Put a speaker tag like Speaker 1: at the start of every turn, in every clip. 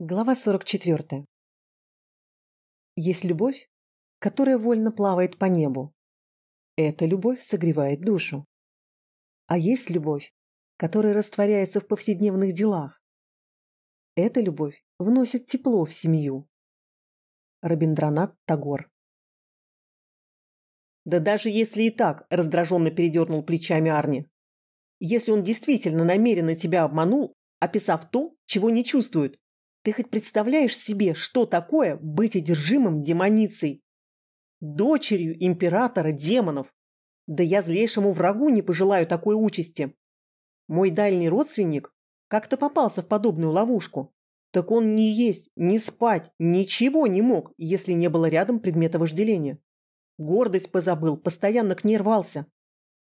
Speaker 1: Глава 44. Есть любовь, которая вольно плавает по небу. Эта любовь согревает душу. А есть любовь, которая растворяется в повседневных делах. Эта любовь вносит тепло в семью. Рабиндранат Тагор.
Speaker 2: Да даже если и так, раздраженно передернул плечами Арни. Если он действительно намеренно тебя обманул, описав то, чего не чувствует, ты хоть представляешь себе, что такое быть одержимым демоницей? Дочерью императора демонов. Да я злейшему врагу не пожелаю такой участи. Мой дальний родственник как-то попался в подобную ловушку. Так он не есть, не спать, ничего не мог, если не было рядом предмета вожделения. Гордость позабыл, постоянно к ней рвался.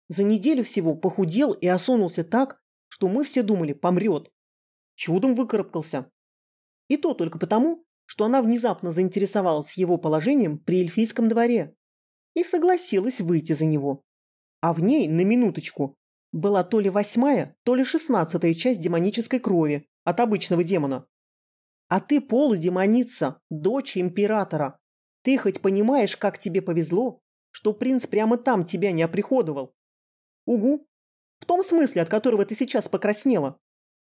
Speaker 2: За неделю всего похудел и осунулся так, что мы все думали, помрет. Чудом выкарабкался, и то только потому, что она внезапно заинтересовалась его положением при эльфийском дворе и согласилась выйти за него. А в ней, на минуточку, была то ли восьмая, то ли шестнадцатая часть демонической крови от обычного демона. А ты полудемоница, дочь императора. Ты хоть понимаешь, как тебе повезло, что принц прямо там тебя не оприходовал? Угу. В том смысле, от которого ты сейчас покраснела.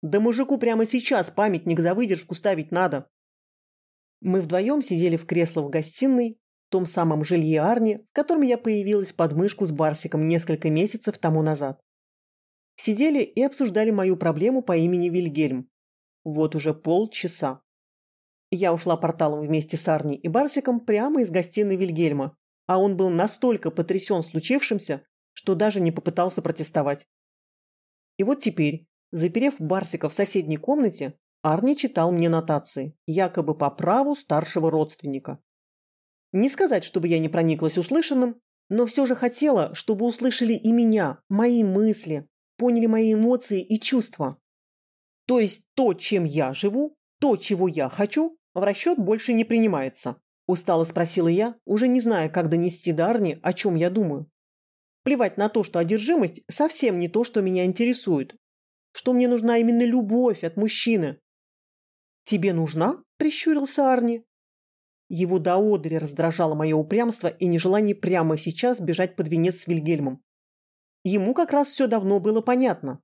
Speaker 2: Да мужику прямо сейчас памятник за выдержку ставить надо. Мы вдвоем сидели в кресло в гостиной, в том самом жилье Арни, в котором я появилась под мышку с Барсиком несколько месяцев тому назад. Сидели и обсуждали мою проблему по имени Вильгельм. Вот уже полчаса. Я ушла порталом вместе с Арни и Барсиком прямо из гостиной Вильгельма, а он был настолько потрясен случившимся, что даже не попытался протестовать. И вот теперь, Заперев Барсика в соседней комнате, Арни читал мне нотации, якобы по праву старшего родственника. Не сказать, чтобы я не прониклась услышанным, но все же хотела, чтобы услышали и меня, мои мысли, поняли мои эмоции и чувства. То есть то, чем я живу, то, чего я хочу, в расчет больше не принимается. Устало спросила я, уже не зная, как донести до Арни, о чем я думаю. Плевать на то, что одержимость совсем не то, что меня интересует, что мне нужна именно любовь от мужчины. «Тебе нужна?» – прищурился Арни. Его до одери раздражало мое упрямство и нежелание прямо сейчас бежать под венец с Вильгельмом. Ему как раз все давно было понятно.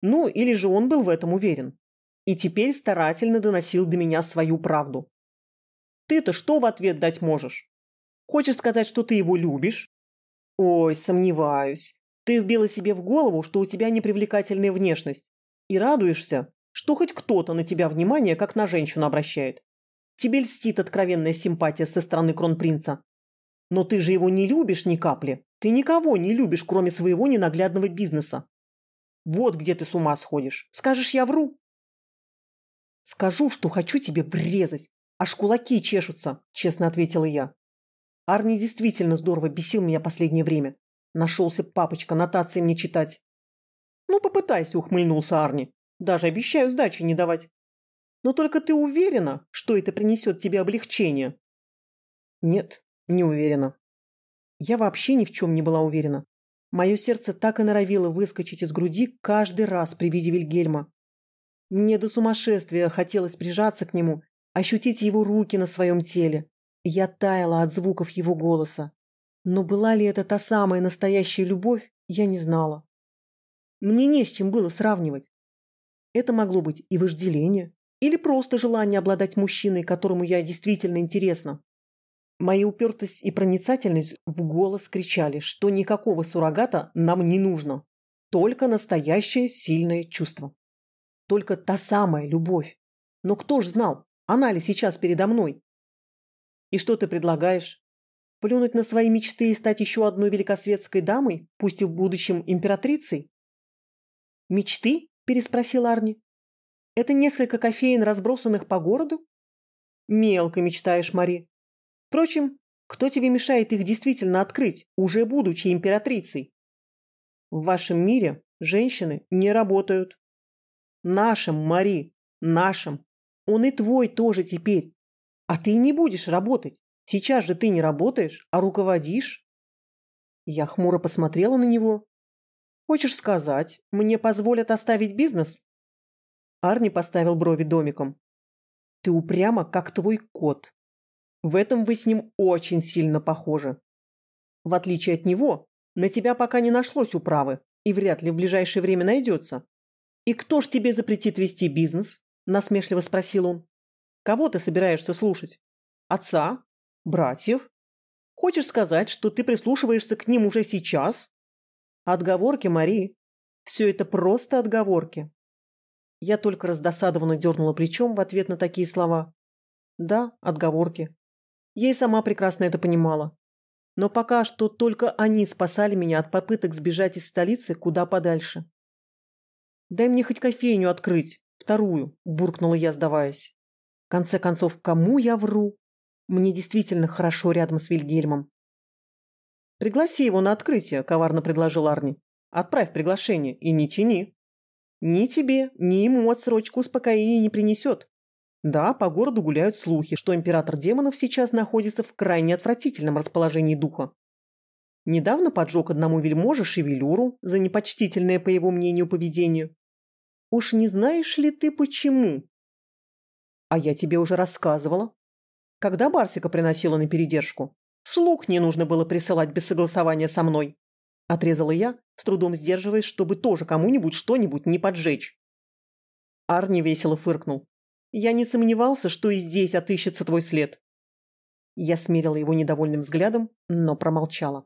Speaker 2: Ну, или же он был в этом уверен. И теперь старательно доносил до меня свою правду. Ты-то что в ответ дать можешь? Хочешь сказать, что ты его любишь? Ой, сомневаюсь. Ты вбила себе в голову, что у тебя непривлекательная внешность, и радуешься, что хоть кто-то на тебя внимание как на женщину обращает. Тебе льстит откровенная симпатия со стороны кронпринца. Но ты же его не любишь ни капли. Ты никого не любишь, кроме своего ненаглядного бизнеса. Вот где ты с ума сходишь. Скажешь, я вру? Скажу, что хочу тебе врезать. Аж кулаки чешутся, честно ответила я. Арни действительно здорово бесил меня последнее время. Нашелся папочка нотации мне читать. Ну, попытайся, ухмыльнулся Арни. Даже обещаю сдачи не давать. Но только ты уверена, что это принесет тебе облегчение? Нет, не уверена. Я вообще ни в чем не была уверена. Мое сердце так и норовило выскочить из груди каждый раз при виде Вильгельма. Мне до сумасшествия хотелось прижаться к нему, ощутить его руки на своем теле. Я таяла от звуков его голоса. Но была ли это та самая настоящая любовь, я не знала. Мне не с чем было сравнивать. Это могло быть и вожделение, или просто желание обладать мужчиной, которому я действительно интересна. Моя упертость и проницательность в голос кричали, что никакого суррогата нам не нужно. Только настоящее сильное чувство. Только та самая любовь. Но кто ж знал, она ли сейчас передо мной? И что ты предлагаешь? Плюнуть на свои мечты и стать еще одной великосветской дамой, пусть и в будущем императрицей? «Мечты?» – переспросил Арни. «Это несколько кофеин, разбросанных по городу?» «Мелко мечтаешь, Мари. Впрочем, кто тебе мешает их действительно открыть, уже будучи императрицей?» «В вашем мире женщины не работают». «Нашим, Мари, нашим. Он и твой тоже теперь. А ты не будешь работать. Сейчас же ты не работаешь, а руководишь. Я хмуро посмотрела на него. Хочешь сказать, мне позволят оставить бизнес? Арни поставил брови домиком. Ты упряма, как твой кот. В этом вы с ним очень сильно похожи. В отличие от него, на тебя пока не нашлось управы, и вряд ли в ближайшее время найдется. И кто ж тебе запретит вести бизнес? Насмешливо спросил он. Кого ты собираешься слушать? Отца? Братьев? Хочешь сказать, что ты прислушиваешься к ним уже сейчас? Отговорки, Мари. Все это просто отговорки. Я только раздосадованно дернула плечом в ответ на такие слова. Да, отговорки. Я и сама прекрасно это понимала. Но пока что только они спасали меня от попыток сбежать из столицы куда подальше. «Дай мне хоть кофейню открыть, вторую», – буркнула я, сдаваясь. В конце концов, кому я вру? Мне действительно хорошо рядом с Вильгельмом. «Пригласи его на открытие», – коварно предложил Арни. «Отправь приглашение и не тяни. Ни тебе, ни ему отсрочку успокоения не принесет. Да, по городу гуляют слухи, что император демонов сейчас находится в крайне отвратительном расположении духа. Недавно поджег одному вельможе шевелюру за непочтительное, по его мнению, поведение. Уж не знаешь ли ты почему? А я тебе уже рассказывала. Когда Барсика приносила на передержку, слуг не нужно было присылать без согласования со мной. Отрезала я, с трудом сдерживаясь, чтобы тоже кому-нибудь что-нибудь не поджечь. Арни весело фыркнул. Я не сомневался, что и здесь отыщется твой след. Я смерила его недовольным взглядом, но промолчала.